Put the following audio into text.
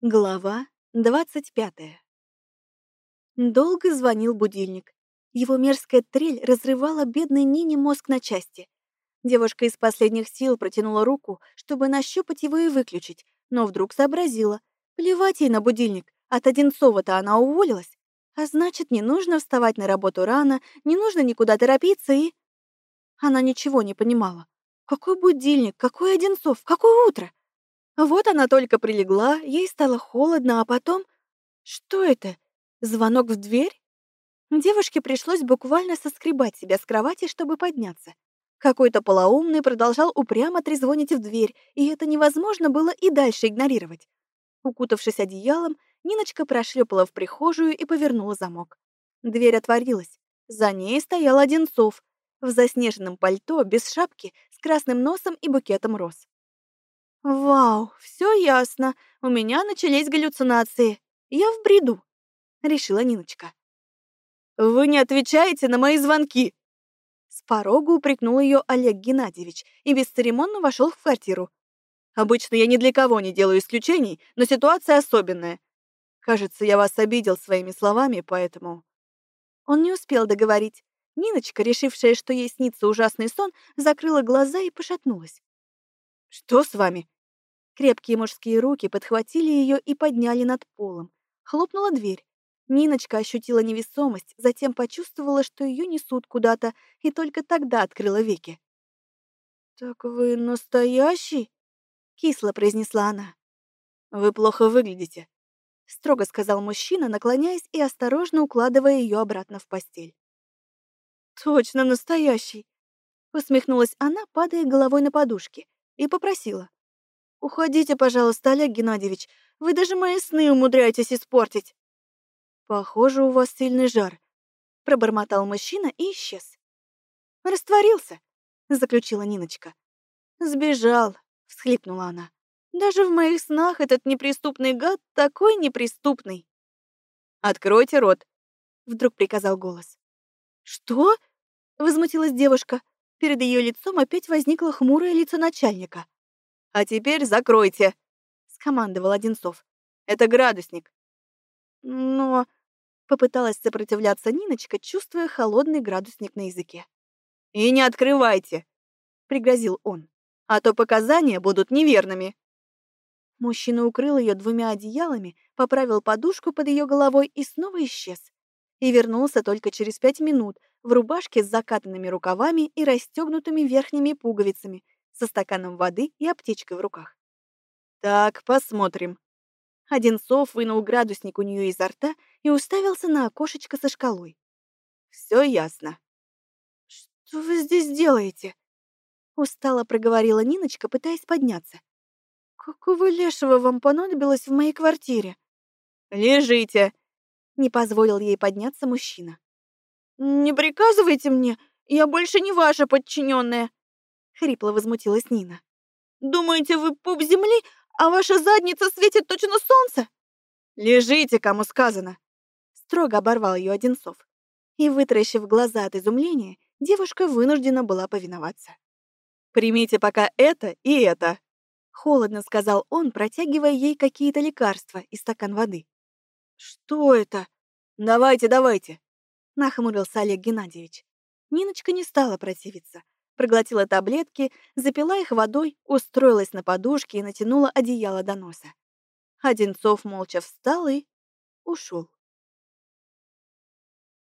Глава 25. Долго звонил будильник. Его мерзкая трель разрывала бедной Нине мозг на части. Девушка из последних сил протянула руку, чтобы нащупать его и выключить, но вдруг сообразила. Плевать ей на будильник. От Одинцова-то она уволилась. А значит, не нужно вставать на работу рано, не нужно никуда торопиться и... Она ничего не понимала. Какой будильник? Какой Одинцов? Какое утро? Вот она только прилегла, ей стало холодно, а потом... Что это? Звонок в дверь? Девушке пришлось буквально соскребать себя с кровати, чтобы подняться. Какой-то полоумный продолжал упрямо трезвонить в дверь, и это невозможно было и дальше игнорировать. Укутавшись одеялом, Ниночка прошлепала в прихожую и повернула замок. Дверь отворилась. За ней стоял Одинцов, в заснеженном пальто, без шапки, с красным носом и букетом роз. «Вау, все ясно. У меня начались галлюцинации. Я в бреду», — решила Ниночка. «Вы не отвечаете на мои звонки!» С порога упрекнул ее Олег Геннадьевич и бесцеремонно вошел в квартиру. «Обычно я ни для кого не делаю исключений, но ситуация особенная. Кажется, я вас обидел своими словами, поэтому...» Он не успел договорить. Ниночка, решившая, что ей снится ужасный сон, закрыла глаза и пошатнулась. «Что с вами?» Крепкие мужские руки подхватили ее и подняли над полом. Хлопнула дверь. Ниночка ощутила невесомость, затем почувствовала, что ее несут куда-то, и только тогда открыла веки. «Так вы настоящий?» — кисло произнесла она. «Вы плохо выглядите», — строго сказал мужчина, наклоняясь и осторожно укладывая ее обратно в постель. «Точно настоящий!» — усмехнулась она, падая головой на подушки и попросила. «Уходите, пожалуйста, Олег Геннадьевич. Вы даже мои сны умудряетесь испортить». «Похоже, у вас сильный жар», — пробормотал мужчина и исчез. «Растворился», — заключила Ниночка. «Сбежал», — всхлипнула она. «Даже в моих снах этот неприступный гад такой неприступный». «Откройте рот», — вдруг приказал голос. «Что?» — возмутилась девушка. Перед ее лицом опять возникло хмурое лицо начальника. «А теперь закройте!» — скомандовал Одинцов. «Это градусник». «Но...» — попыталась сопротивляться Ниночка, чувствуя холодный градусник на языке. «И не открывайте!» — пригрозил он. «А то показания будут неверными». Мужчина укрыл ее двумя одеялами, поправил подушку под ее головой и снова исчез. И вернулся только через пять минут, в рубашке с закатанными рукавами и расстегнутыми верхними пуговицами, со стаканом воды и аптечкой в руках. «Так, посмотрим». Одинцов вынул градусник у нее изо рта и уставился на окошечко со шкалой. «Все ясно». «Что вы здесь делаете?» Устало проговорила Ниночка, пытаясь подняться. «Какого лешего вам понадобилось в моей квартире?» «Лежите!» — не позволил ей подняться мужчина. «Не приказывайте мне, я больше не ваша подчиненная!» Хрипло возмутилась Нина. «Думаете, вы пуп земли, а ваша задница светит точно солнце?» «Лежите, кому сказано!» Строго оборвал ее Одинцов. И, вытаращив глаза от изумления, девушка вынуждена была повиноваться. «Примите пока это и это!» Холодно сказал он, протягивая ей какие-то лекарства и стакан воды. «Что это?» «Давайте, давайте!» нахмурился Олег Геннадьевич. Ниночка не стала противиться. Проглотила таблетки, запила их водой, устроилась на подушке и натянула одеяло до носа. Одинцов молча встал и ушел.